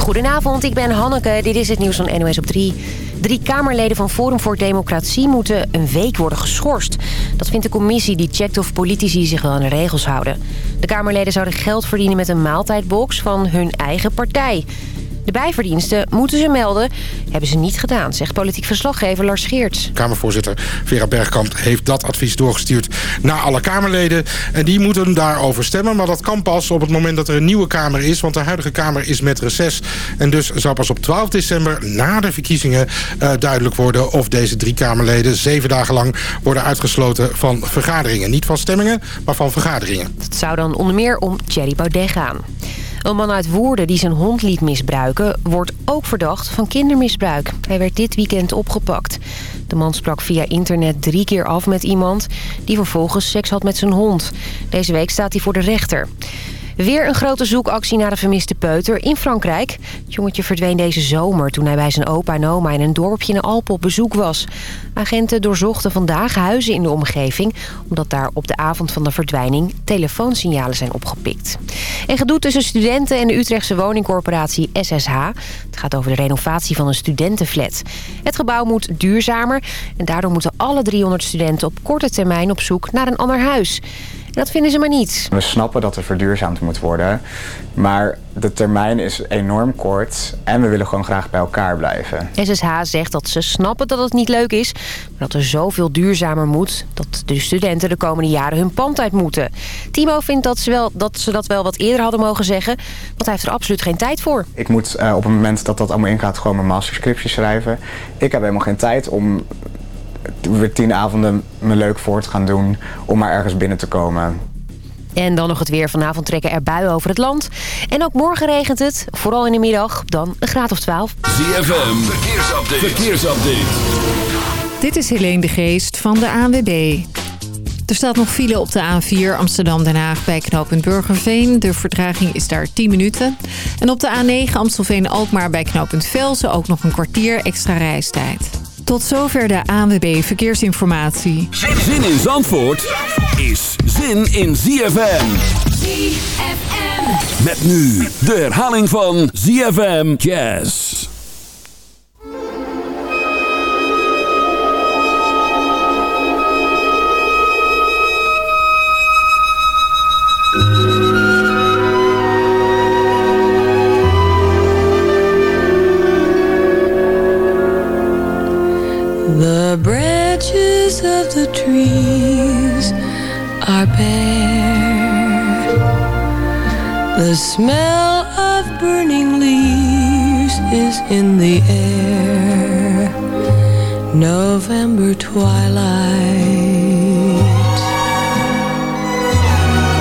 Goedenavond, ik ben Hanneke. Dit is het nieuws van NOS op 3. Drie Kamerleden van Forum voor Democratie moeten een week worden geschorst. Dat vindt de commissie die checkt of politici zich wel aan de regels houden. De Kamerleden zouden geld verdienen met een maaltijdbox van hun eigen partij. De bijverdiensten moeten ze melden. Hebben ze niet gedaan, zegt politiek verslaggever Lars Geerts. Kamervoorzitter Vera Bergkamp heeft dat advies doorgestuurd naar alle Kamerleden. En die moeten daarover stemmen. Maar dat kan pas op het moment dat er een nieuwe Kamer is. Want de huidige Kamer is met reces. En dus zal pas op 12 december na de verkiezingen uh, duidelijk worden... of deze drie Kamerleden zeven dagen lang worden uitgesloten van vergaderingen. Niet van stemmingen, maar van vergaderingen. Het zou dan onder meer om Thierry Baudet gaan. Een man uit Woerden die zijn hond liet misbruiken... wordt ook verdacht van kindermisbruik. Hij werd dit weekend opgepakt. De man sprak via internet drie keer af met iemand... die vervolgens seks had met zijn hond. Deze week staat hij voor de rechter. Weer een grote zoekactie naar de vermiste peuter in Frankrijk. Het jongetje verdween deze zomer toen hij bij zijn opa en oma in een dorpje in de Alpen op bezoek was. Agenten doorzochten vandaag huizen in de omgeving... omdat daar op de avond van de verdwijning telefoonsignalen zijn opgepikt. En gedoe tussen studenten en de Utrechtse woningcorporatie SSH. Het gaat over de renovatie van een studentenflat. Het gebouw moet duurzamer en daardoor moeten alle 300 studenten op korte termijn op zoek naar een ander huis. Dat vinden ze maar niet. We snappen dat er verduurzaamd moet worden. Maar de termijn is enorm kort en we willen gewoon graag bij elkaar blijven. SSH zegt dat ze snappen dat het niet leuk is... maar dat er zoveel duurzamer moet... dat de studenten de komende jaren hun pand uit moeten. Timo vindt dat ze, wel, dat ze dat wel wat eerder hadden mogen zeggen... want hij heeft er absoluut geen tijd voor. Ik moet uh, op het moment dat dat allemaal ingaat... gewoon mijn masterscriptie schrijven. Ik heb helemaal geen tijd om weer tien avonden me leuk voor te gaan doen om maar ergens binnen te komen. En dan nog het weer. Vanavond trekken er buien over het land. En ook morgen regent het. Vooral in de middag. Dan een graad of 12. ZFM. Verkeersupdate. Verkeersupdate. Dit is Helene de Geest van de ANWB. Er staat nog file op de A4 Amsterdam-Den Haag bij knooppunt Burgerveen. De vertraging is daar 10 minuten. En op de A9 Amstelveen-Alkmaar bij knooppunt Velsen ook nog een kwartier extra reistijd. Tot zover de ANWB Verkeersinformatie. Zin in Zandvoort is zin in ZFM. ZFM. Met nu de herhaling van ZFM Jazz. The branches of the trees are bare. The smell of burning leaves is in the air. November twilight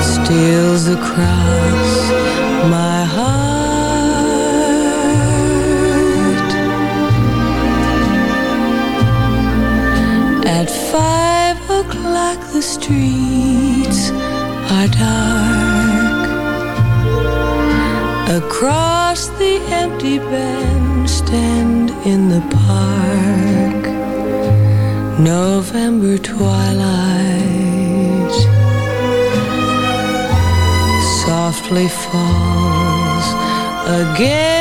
steals across my the streets are dark. Across the empty bandstand in the park. November twilight Softly falls again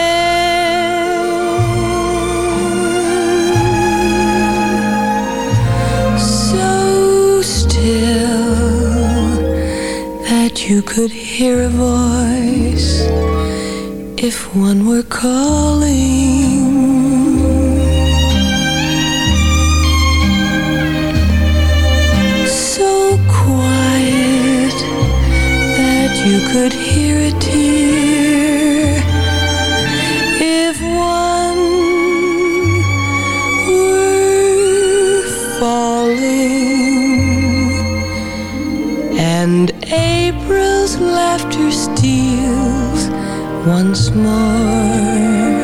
you could hear a voice if one were calling. So quiet that you could once more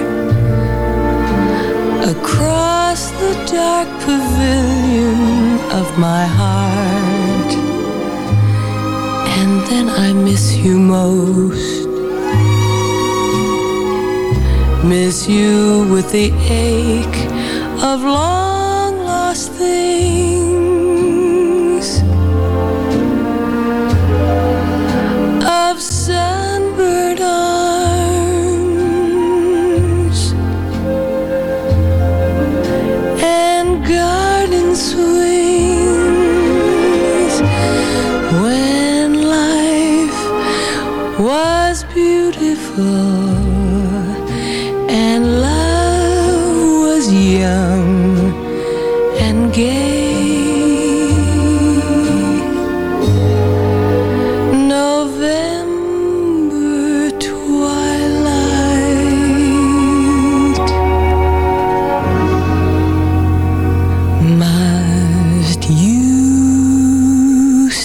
across the dark pavilion of my heart. And then I miss you most. Miss you with the ache of long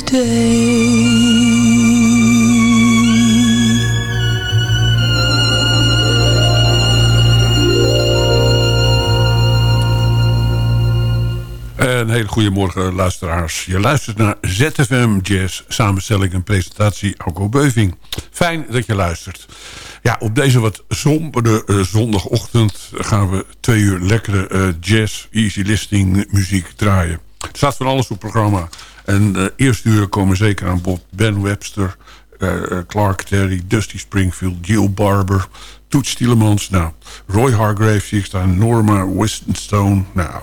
Een hele goede morgen, luisteraars. Je luistert naar ZFM Jazz, samenstelling en presentatie Alco Beuving. Fijn dat je luistert. Ja, op deze wat sombere eh, zondagochtend gaan we twee uur lekkere eh, jazz, easy listening muziek draaien. Er staat van alles op programma. En de eerste uur komen zeker aan bod Ben Webster, eh, eh, Clark Terry, Dusty Springfield, Jill Barber, Toets Tielemans, nou, Roy Hargrave zie ik staan, Norma Winstonstone, nou,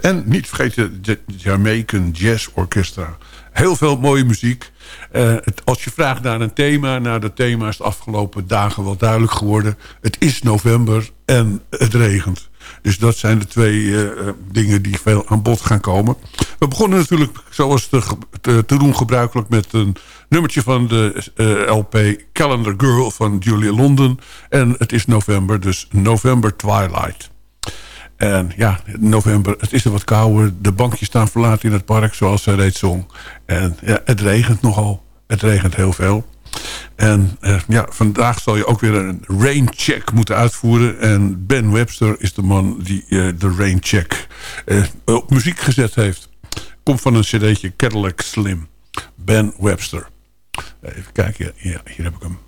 en niet vergeten de Jamaican Jazz Orchestra. Heel veel mooie muziek. Eh, als je vraagt naar een thema, naar dat thema is de afgelopen dagen wel duidelijk geworden. Het is november en het regent. Dus dat zijn de twee eh, eh, dingen die veel aan bod gaan komen. We begonnen natuurlijk zoals te, doen gebruikelijk met een nummertje van de eh, LP Calendar Girl van Julia London. En het is november, dus November Twilight. En ja, november, het is er wat kouder. De bankjes staan verlaten in het park, zoals ze reeds zong. En ja, het regent nogal. Het regent heel veel. En eh, ja, vandaag zal je ook weer een raincheck moeten uitvoeren. En Ben Webster is de man die eh, de raincheck eh, op muziek gezet heeft. Komt van een cd'tje Cadillac Slim. Ben Webster. Even kijken, hier heb ik hem.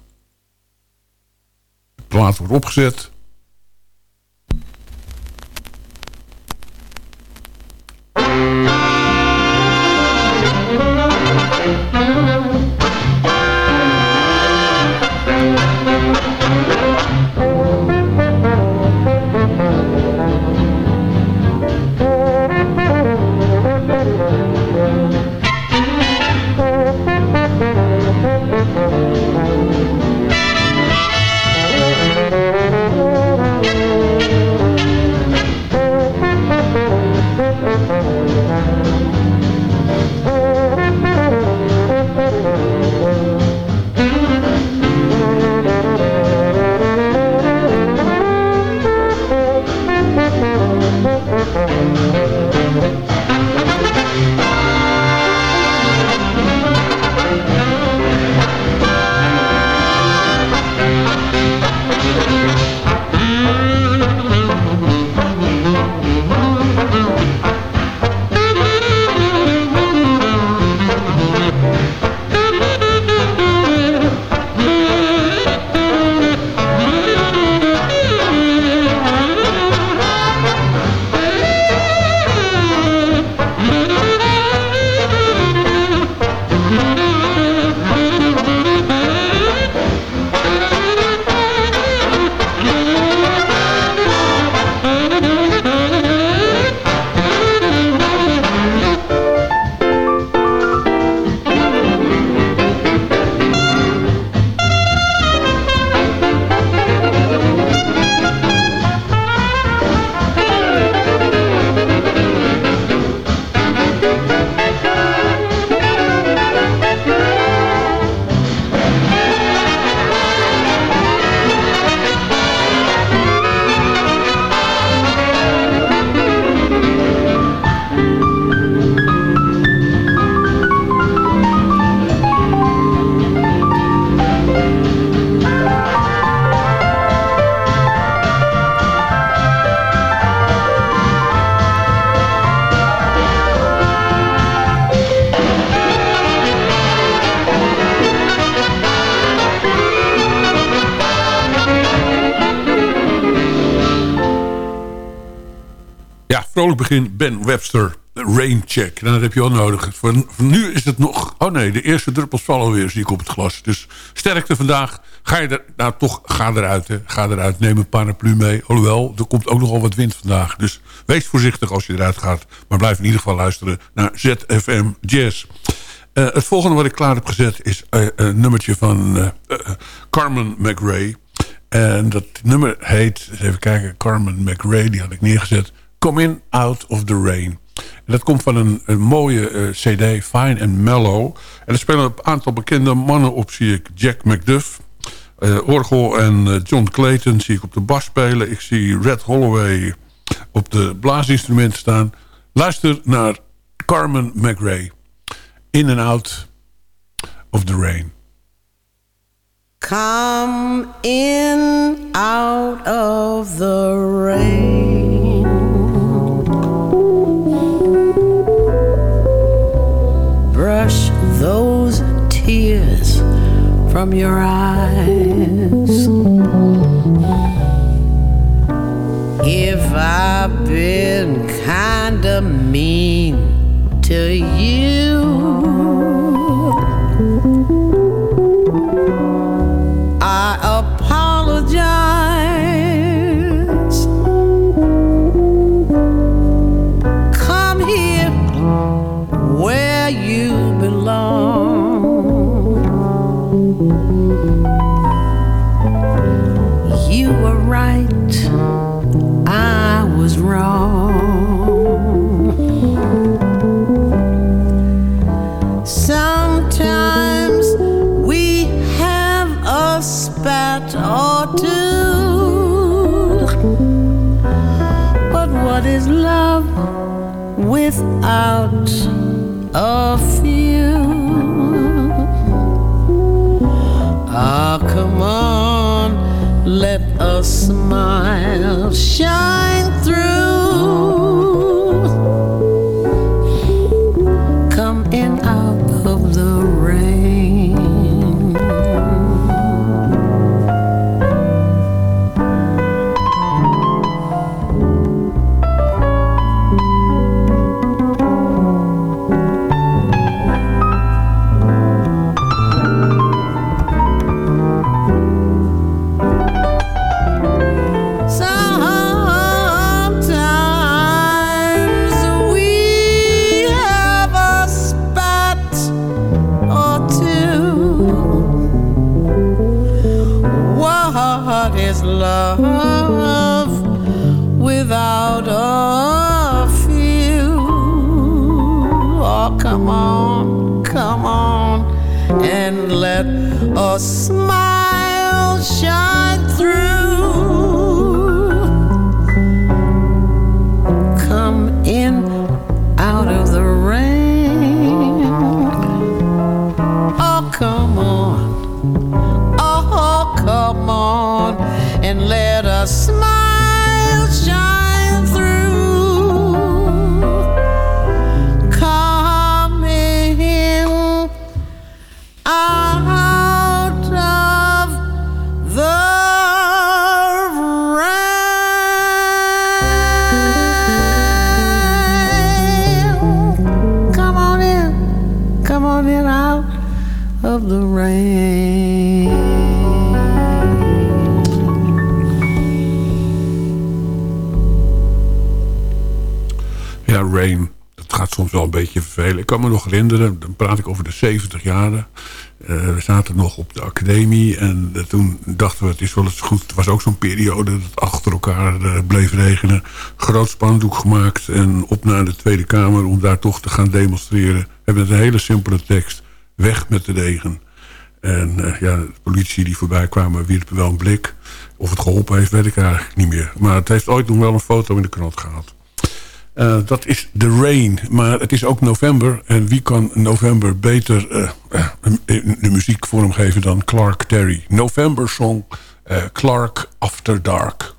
De plaat wordt opgezet. Begin. Ben Webster, Raincheck. Nou, dat heb je al nodig. Voor, nu is het nog... Oh nee, de eerste druppels vallen weer, zie ik op het glas. Dus sterkte vandaag. Ga je er... Nou, toch, ga eruit. Ga eruit. Neem een paraplu mee. Alhoewel, er komt ook nogal wat wind vandaag. Dus wees voorzichtig als je eruit gaat. Maar blijf in ieder geval luisteren naar ZFM Jazz. Eh, het volgende wat ik klaar heb gezet is eh, een nummertje van eh, Carmen McRae. En dat nummer heet, even kijken, Carmen McRae, die had ik neergezet. Come in, out of the rain. Dat komt van een, een mooie eh, cd, Fine and Mellow. En er spelen een aantal bekende mannen op, zie ik. Jack McDuff, eh, orgel en eh, John Clayton zie ik op de bas spelen. Ik zie Red Holloway op de blaasinstrumenten staan. Luister naar Carmen McRae. In and out of the rain. Come in out of the rain. From your eyes. If I've been kinda mean to you. Kan me nog herinneren, dan praat ik over de 70 jaren. Eh, we zaten nog op de academie en eh, toen dachten we het is wel eens goed. Het was ook zo'n periode dat het achter elkaar eh, bleef regenen. Groot spandoek gemaakt en op naar de Tweede Kamer om daar toch te gaan demonstreren. We hebben een hele simpele tekst. Weg met de regen. En ja, de politie die voorbij kwamen wierpen wel een blik. Of het geholpen heeft, weet ik eigenlijk niet meer. Maar het heeft ooit nog wel een foto in de krant gehad. Eh, dat is The Rain. Maar het is ook november. En wie kan november beter eh, de muziek vormgeven dan Clark Terry? November song Clark After Dark.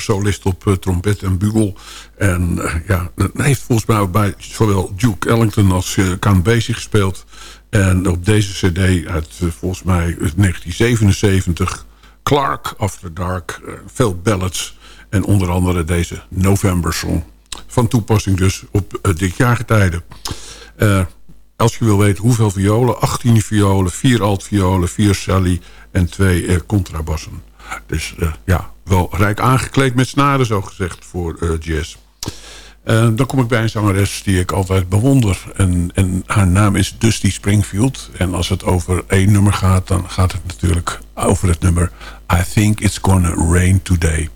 Solist op eh, trompet en bugel. En eh, ja, heeft volgens mij bij zowel Duke Ellington als uh, Count Basie gespeeld. En op deze cd uit volgens mij 1977... Clark After Dark, veel ballads... en onder andere deze November Song. Van toepassing dus op dit jaargetijde. als je wil weten hoeveel violen... 18 violen, 4 altviolen, 4 celli en 2 contrabassen. Dus ja, wel rijk aangekleed met snaren, zo gezegd, voor uh, jazz. Uh, dan kom ik bij een zangeres die ik altijd bewonder. En, en haar naam is Dusty Springfield. En als het over één nummer gaat, dan gaat het natuurlijk over het nummer... I Think It's Gonna Rain Today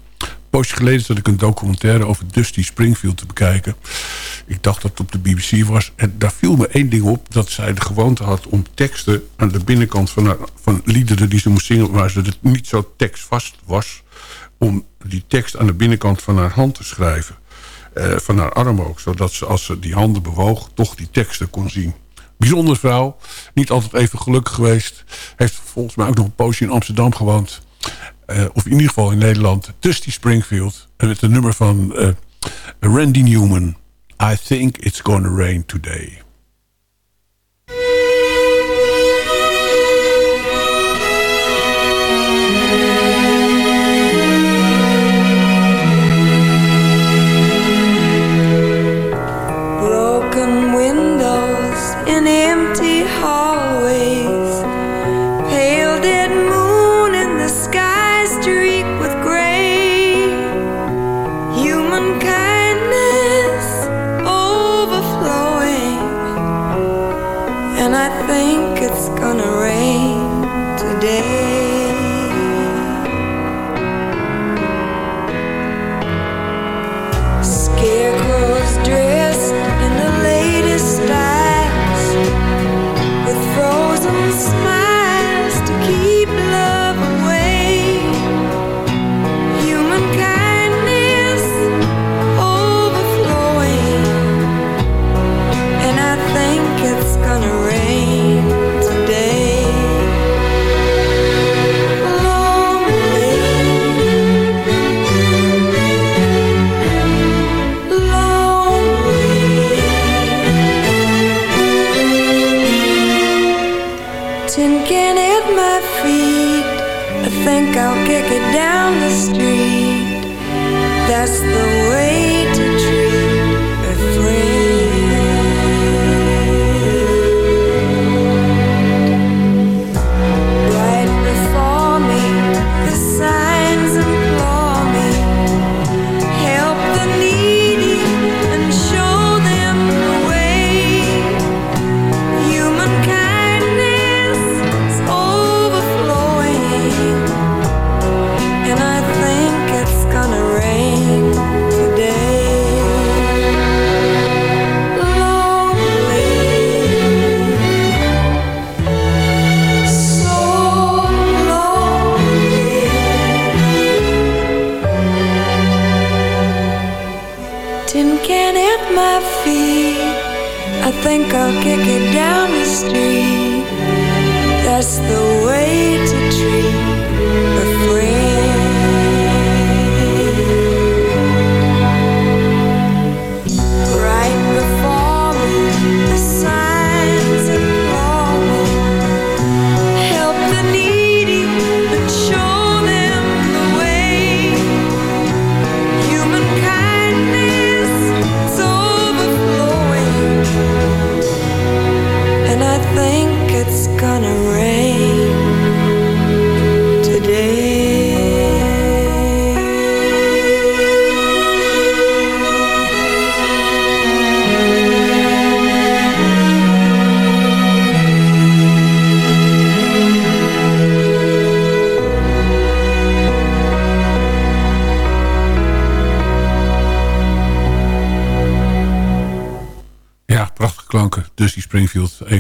poosje geleden zat ik een documentaire over Dusty Springfield te bekijken. Ik dacht dat het op de BBC was. En daar viel me één ding op. Dat zij de gewoonte had om teksten aan de binnenkant van, haar, van liederen die ze moest zingen... waar ze het niet zo tekstvast was... om die tekst aan de binnenkant van haar hand te schrijven. Uh, van haar arm ook. Zodat ze als ze die handen bewoog toch die teksten kon zien. Bijzondere vrouw. Niet altijd even gelukkig geweest. Heeft volgens mij ook nog een poosje in Amsterdam gewoond. Uh, of in ieder geval in Nederland, Dusty Springfield. En met een nummer van uh, Randy Newman. I think it's gonna rain today.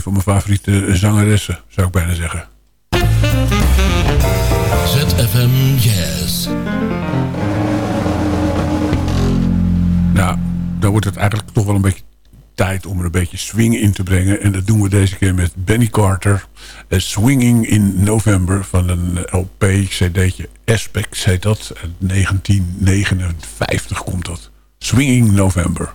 Een van mijn favoriete zangeressen, zou ik bijna zeggen. ZFM Jazz. Nou, dan wordt het eigenlijk toch wel een beetje tijd om er een beetje swing in te brengen. En dat doen we deze keer met Benny Carter. Uh, Swinging in November van een LP, cd'tje Aspects heet dat. 1959 komt dat. Swinging November.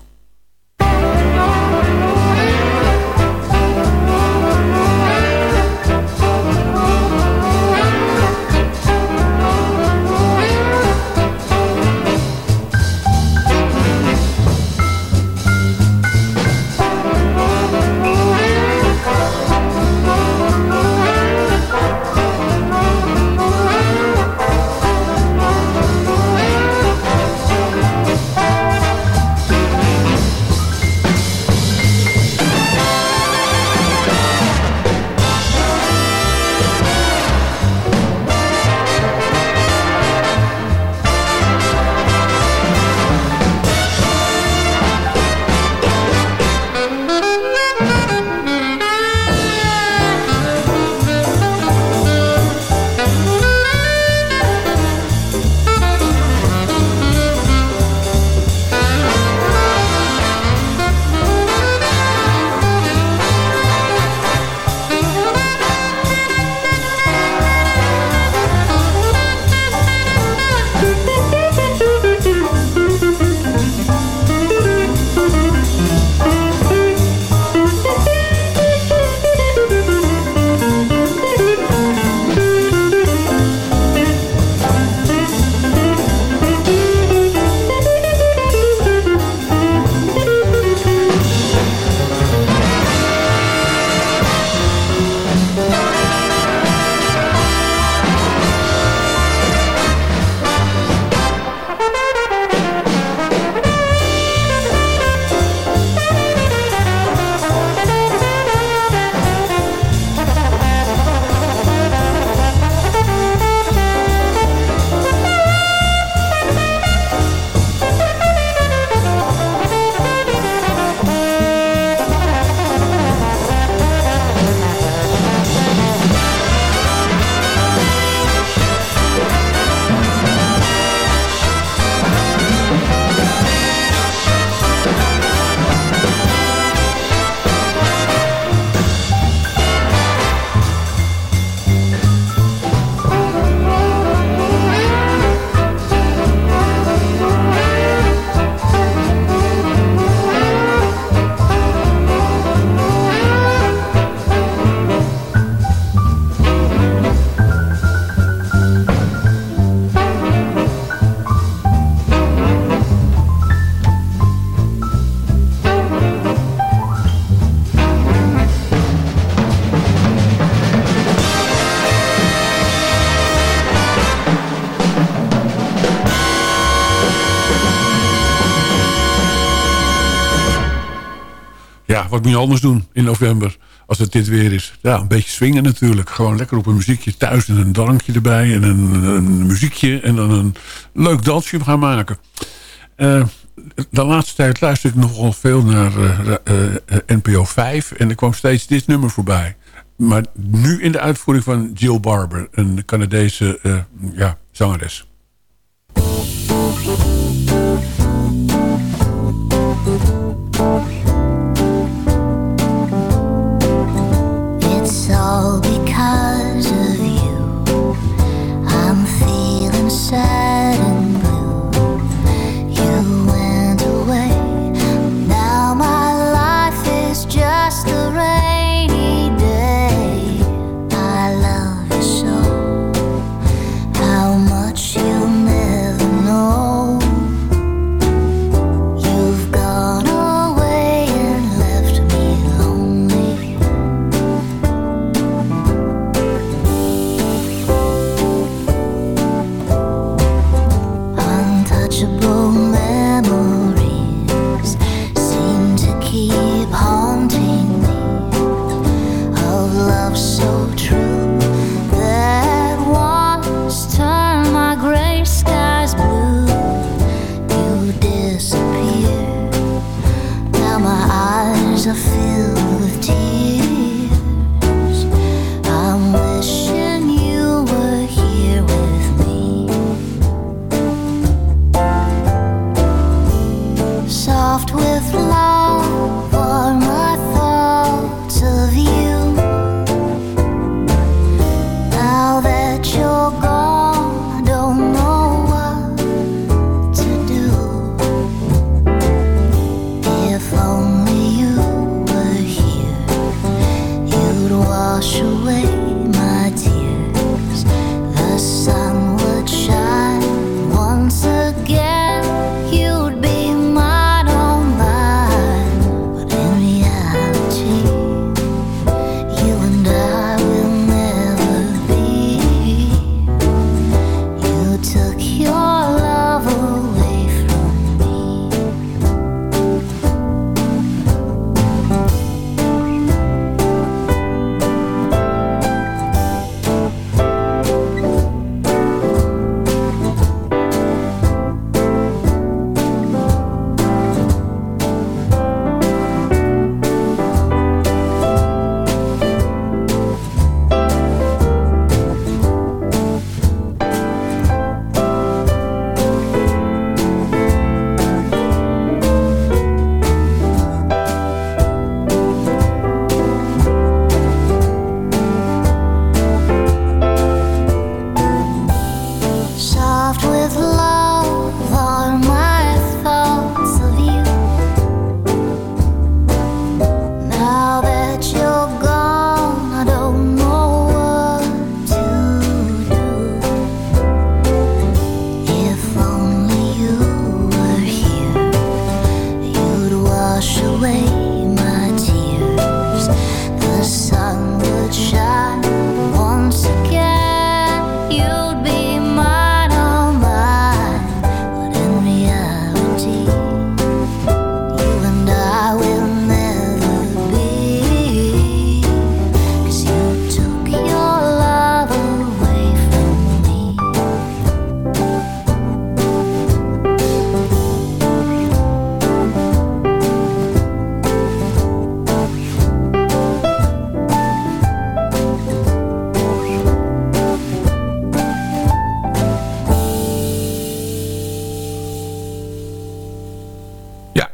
Wat moet je anders doen in november als het dit weer is? Ja, een beetje swingen natuurlijk. Gewoon lekker op een muziekje thuis en een drankje erbij en een, muziekje en dan een leuk dansje gaan maken. Uh, de laatste tijd luister ik nogal veel naar uh, uh, NPO 5 en er kwam steeds dit nummer voorbij. Maar nu in de uitvoering van Jill Barber, een Canadese ja, zangeres.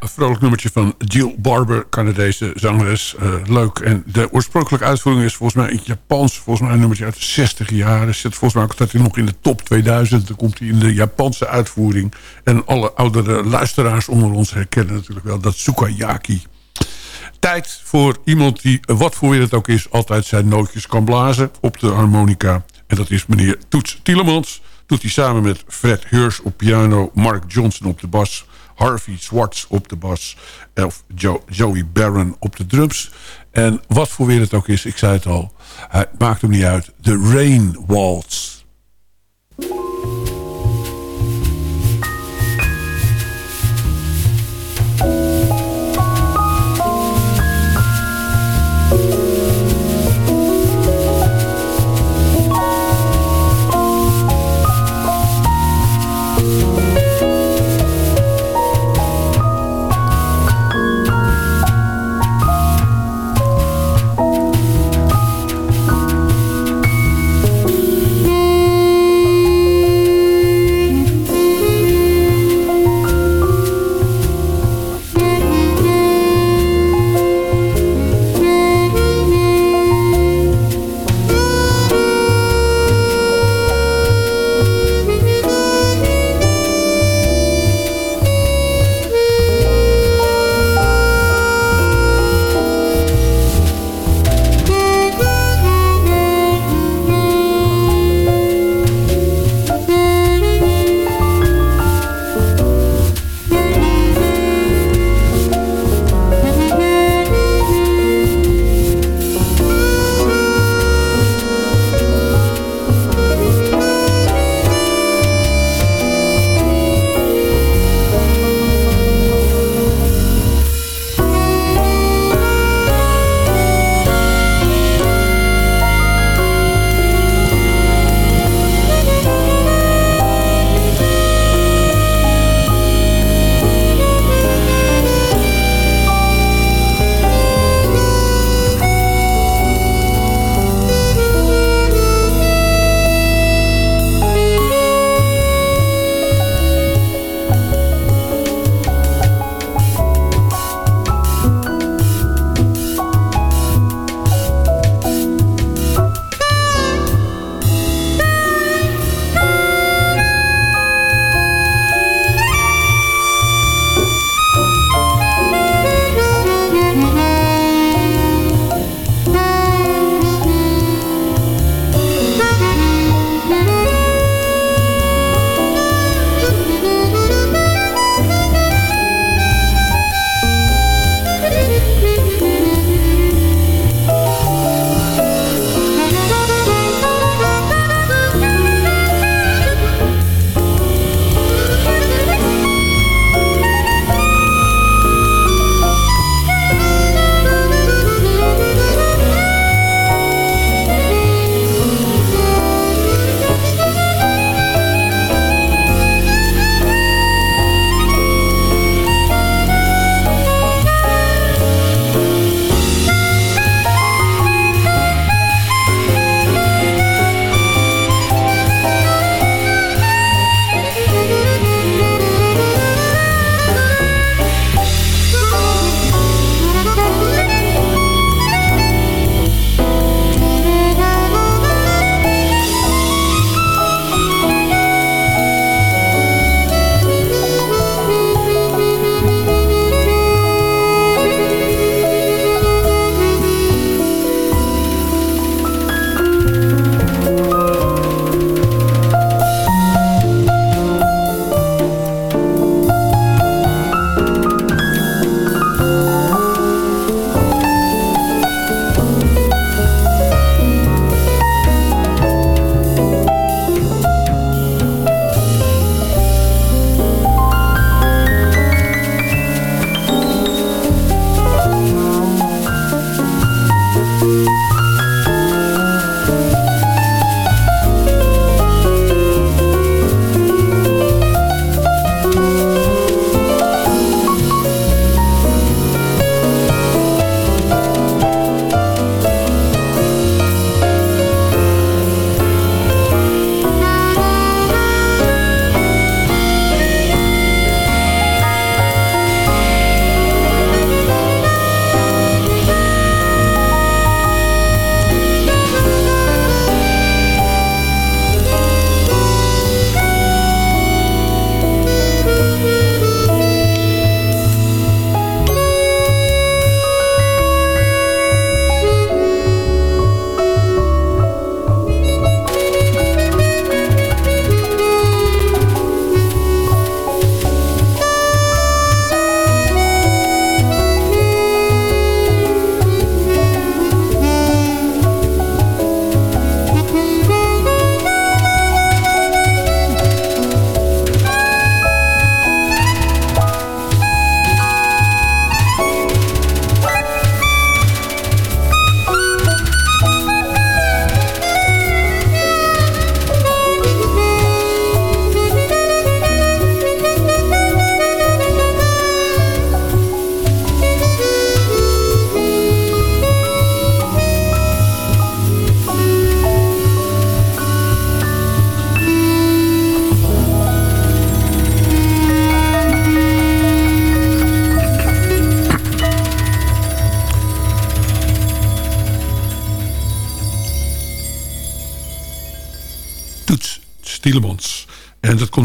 Een vrolijk nummertje van Jill Barber, Canadese zangeres. Eh, leuk. En de oorspronkelijke uitvoering is volgens mij in Japans. Volgens mij een nummertje uit de 60 jaren. Zit volgens mij ook dat hij nog in de top 2000. Dan komt hij in de Japanse uitvoering. En alle oudere luisteraars onder ons herkennen natuurlijk wel dat Sukayaki. Tijd voor iemand die, wat voor weer het ook is... altijd zijn nootjes kan blazen op de harmonica. En dat is meneer Toets Tielemans. Doet hij samen met Fred Hirsch op piano... Mark Johnson op de bas... Harvey Swartz op de bas... of Jo- Joey Barron op de drums. En wat voor weer het ook is, ik zei het al... het maakt hem niet uit. De Rain Waltz.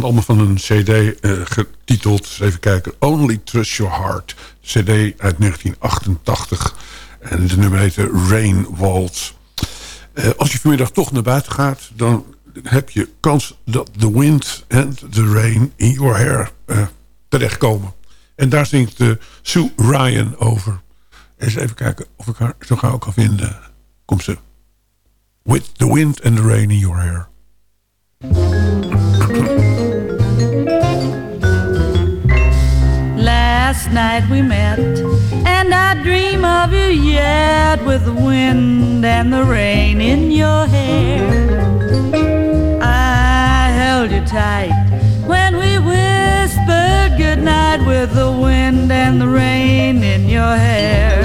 Allemaal van een cd eh, getiteld, even kijken... Only Trust Your Heart. cd uit 1988. En de nummer heette Rain Waltz. Eh, als je vanmiddag toch naar buiten gaat... dan heb je kans dat the wind and the rain in your hair uh, terechtkomen. En daar zingt uh, Sue Ryan over. Eens even kijken of ik haar zo gauw kan vinden. Komt ze. With the wind and the rain in your hair. Last night we met, and I dream of you yet with the wind and the rain in your hair. I held you tight when we whispered goodnight with the wind and the rain in your hair.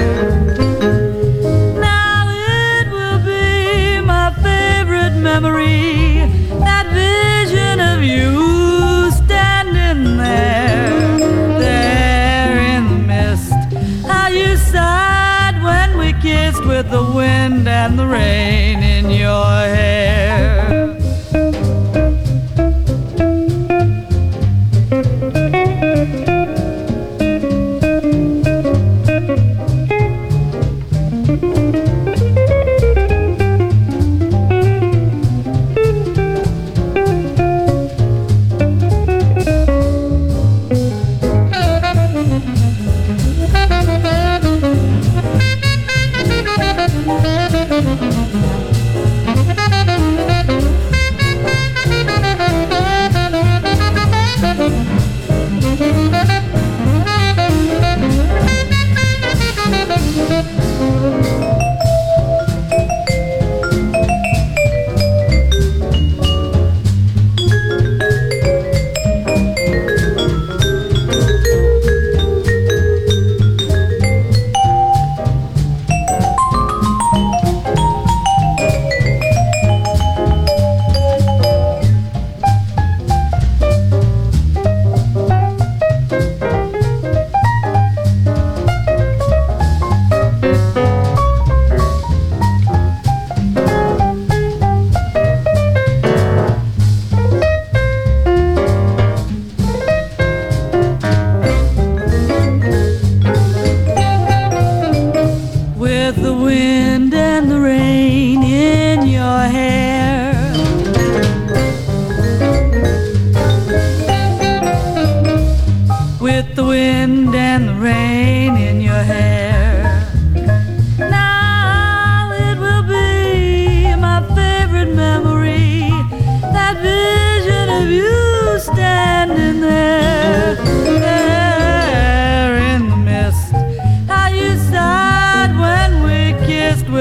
Now it will be my favorite memory, that vision of you kissed with the wind and the rain in your hair.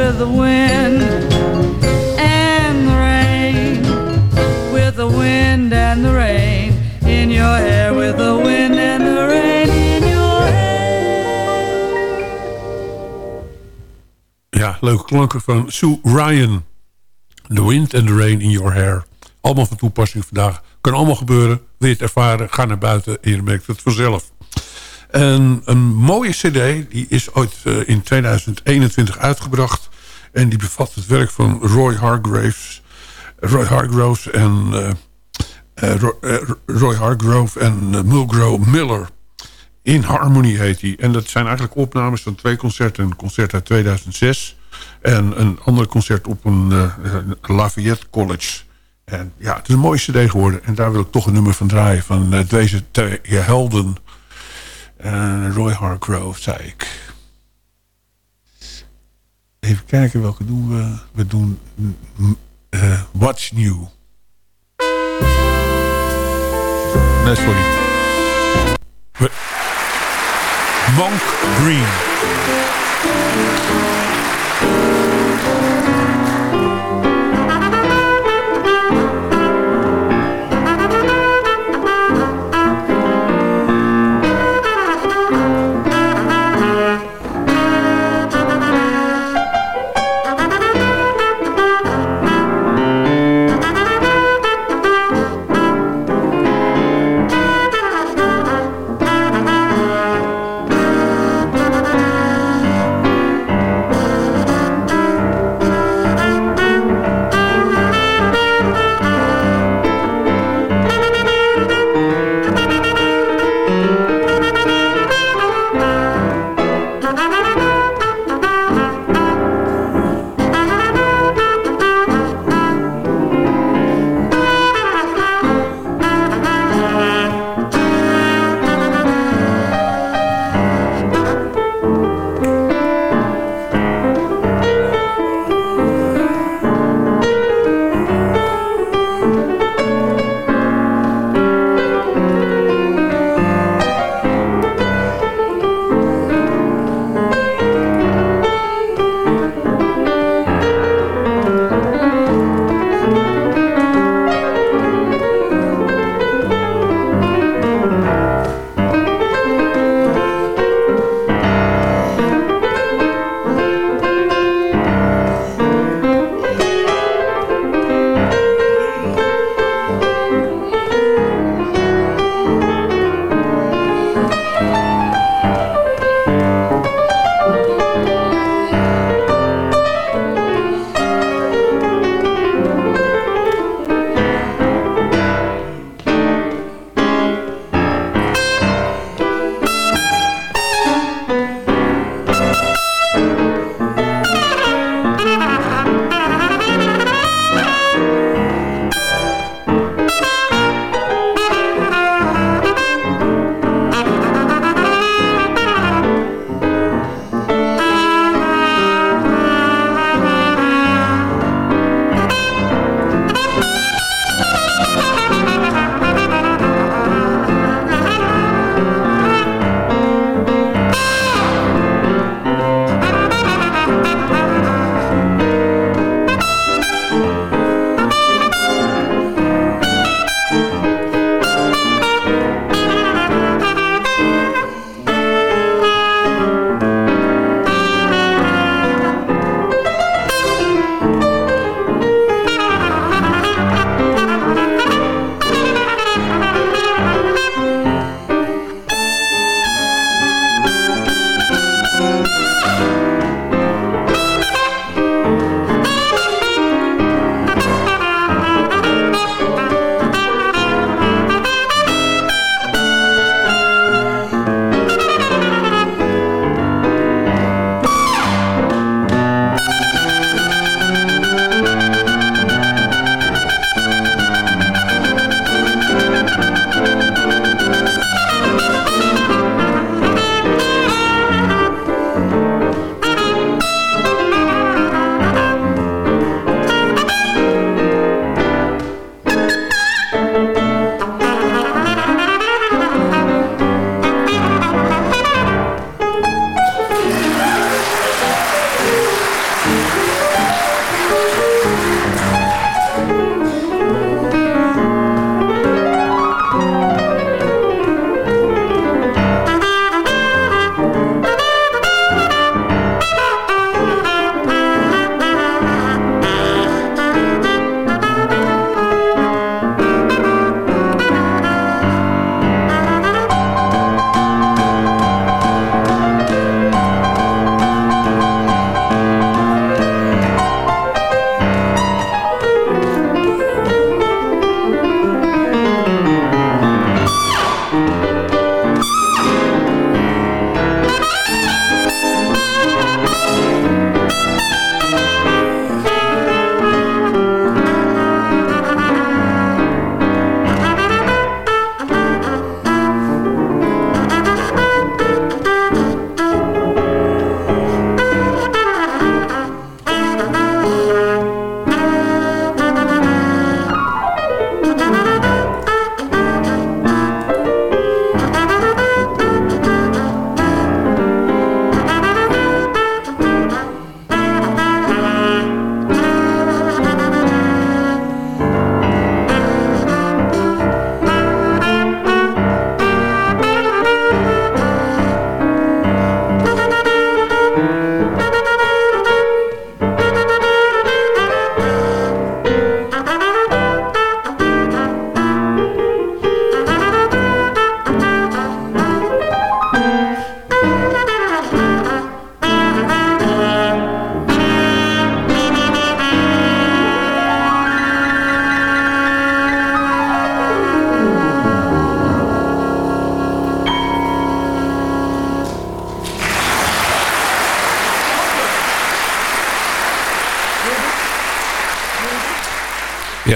With the wind and the rain, with the wind and the rain in your hair, with the wind and the rain in your hair. Ja, leuke klanken van Sue Ryan. The wind and the rain in your hair. Allemaal van toepassing vandaag. Kan allemaal gebeuren. Wil je het ervaren? Ga naar buiten en je merkt het vanzelf. En een mooie cd, die is ooit eh, in 2021 uitgebracht. En die bevat het werk van Roy Hargraves. Roy Hargraves en... eh, eh, Roy, eh, Roy Hargrove en Mulgrew Miller. In Harmony heet hij. En dat zijn eigenlijk opnames van twee concerten. Een concert uit 2006 en een ander concert op een Lafayette College. En ja, het is een mooie cd geworden. En daar wil ik toch een nummer van draaien. Van deze twee helden. Eh, Roy Hargrove, zei ik. Even kijken welke doen we. We doen mm, eh, What's New. Nee, sorry. Monk Green.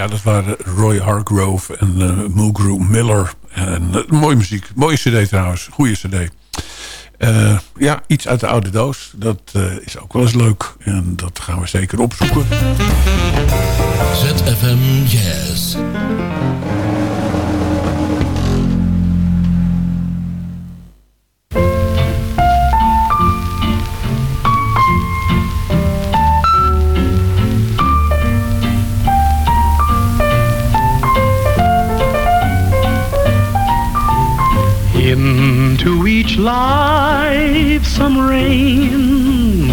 Dat waren Roy Hargrove en uh, Mulgrew Miller. En, uh, mooie muziek. Mooie cd trouwens. Goede cd. Uh, ja, iets uit de oude doos. Dat is ook wel eens leuk. En dat gaan we zeker opzoeken. ZFM Jazz. Into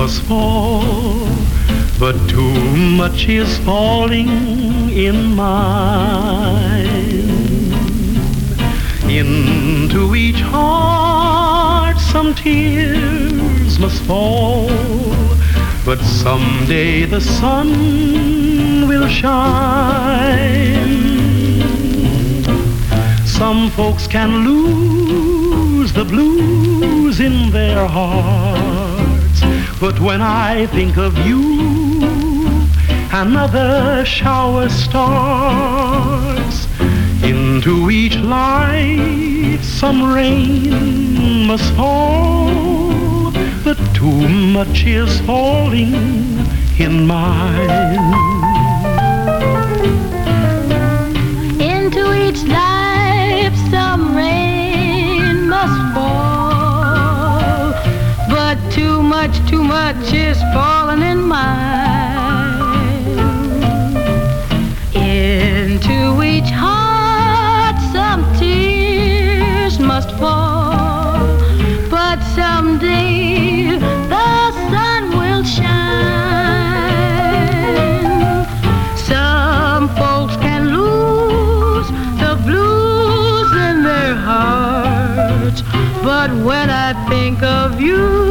must fall, but too much is falling in mine. Into each heart some tears must fall, but someday the sun will shine. Some folks can lose the blues in their hearts. But when I think of you, another shower starts. Into each life some rain must fall. But too much is falling in mine. Much, too much is falling in mine. Into each heart some tears must fall, but someday the sun will shine. Some folks can lose the blues in their hearts, but when I think of you,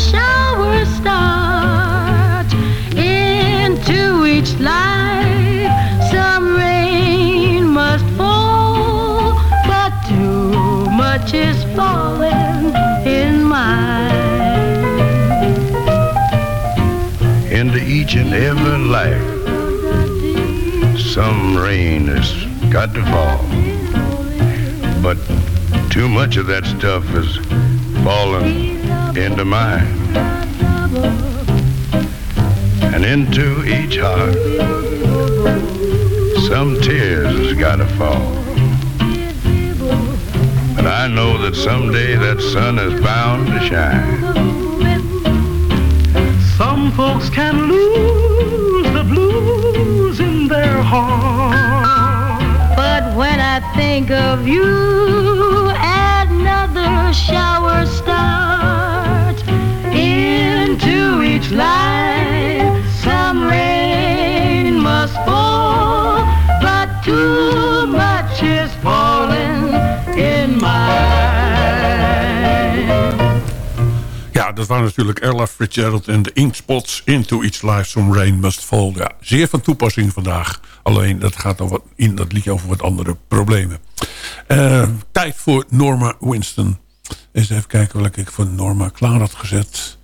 shower starts into each life. Some rain must fall, but too much is falling in mine. into each and every life. Some rain has got to fall, but too much of that stuff is falling into mine. And into each heart, some tears has got to fall. But I know that someday that sun is bound to shine. Some folks can lose the blues in their heart. But when I think of you, another shower starts into life. Some rain must fall, but too much is falling in mine. Ja, dat waren natuurlijk Ella Fitzgerald en de Inkspots. Into Each Life Some Rain Must Fall. Ja, zeer van toepassing vandaag. Alleen, dat gaat dan wat in dat liedje over wat andere problemen. Eh, tijd voor Norma Winston. Eens even kijken welke ik voor Norma klaar had gezet.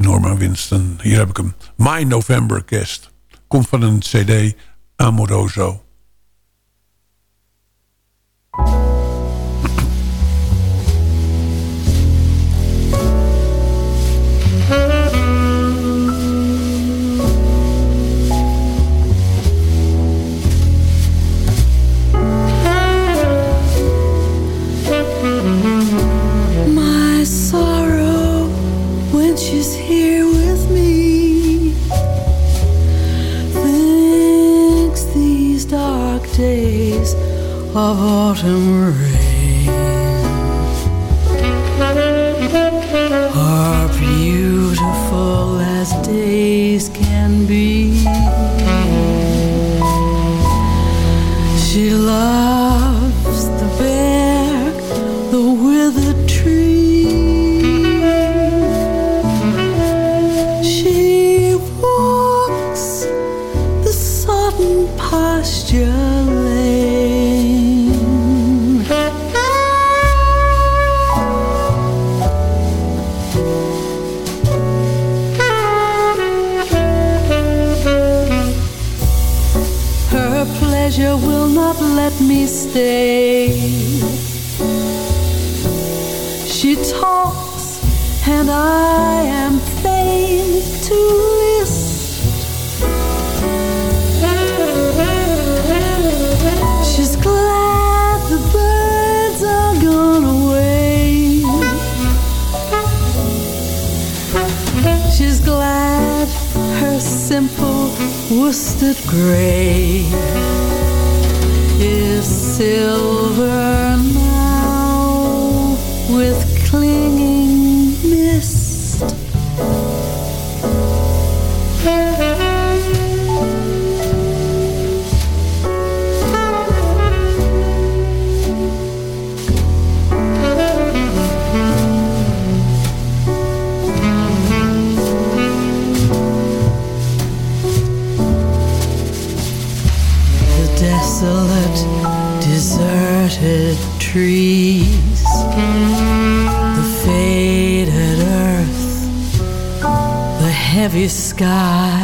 Norma Winston, hier heb ik hem. My November Guest. Komt van een cd Amoroso. Sky,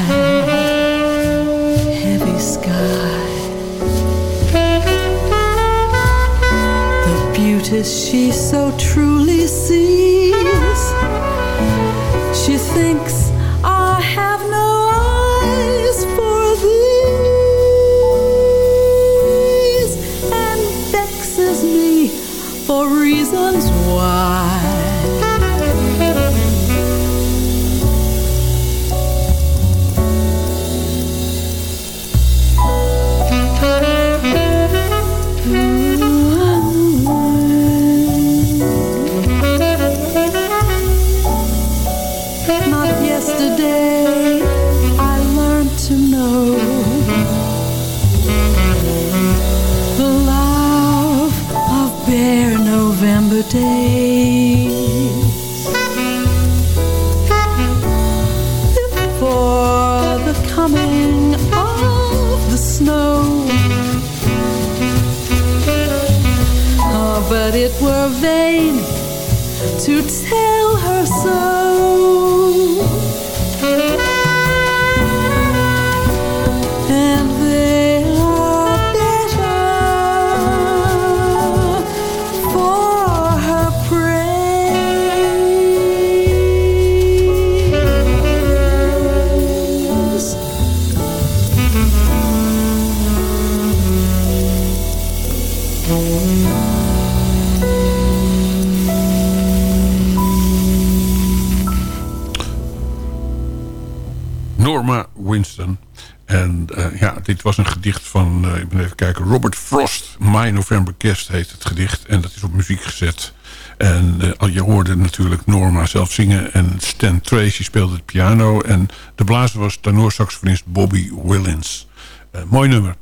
was een gedicht van, eh, ik ben even kijken, Robert Frost. My November Guest heet het gedicht. En dat is op muziek gezet. En al je hoorde natuurlijk Norma zelf zingen. En Stan Tracy speelde het piano. En de blazer was tenorsaxofonist Bobby Willins. Eh, mooi nummer.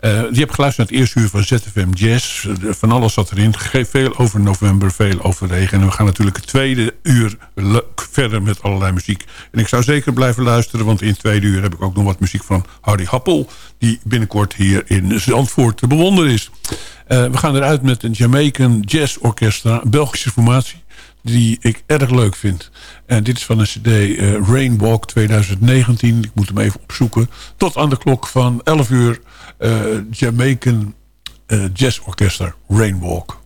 Eh, je hebt geluisterd naar het eerste uur van ZFM Jazz. Eh, van alles zat erin. Veel over november, veel over regen. En we gaan natuurlijk het tweede uur verder met allerlei muziek. En ik zou zeker blijven luisteren. Want in het tweede uur heb ik ook nog wat muziek van Hardy Happel. Die binnenkort hier in Zandvoort te bewonderen is. Eh, we gaan eruit met een Jamaican Jazz Orchestra. Een Belgische formatie. Die ik erg leuk vind. En dit is van een cd eh, Rainwalk 2019. Ik moet hem even opzoeken. Tot aan de klok van 11 uur. Eh, Jamaican eh, Jazz Orchestra Rainwalk.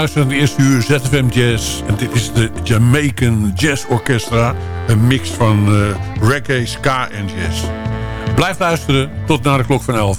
Geluisterd naar de eerste uur ZFM Jazz. En dit is de Jamaican Jazz Orchestra. Een mix van eh, reggae, ska en jazz. Blijf luisteren tot na de klok van 11.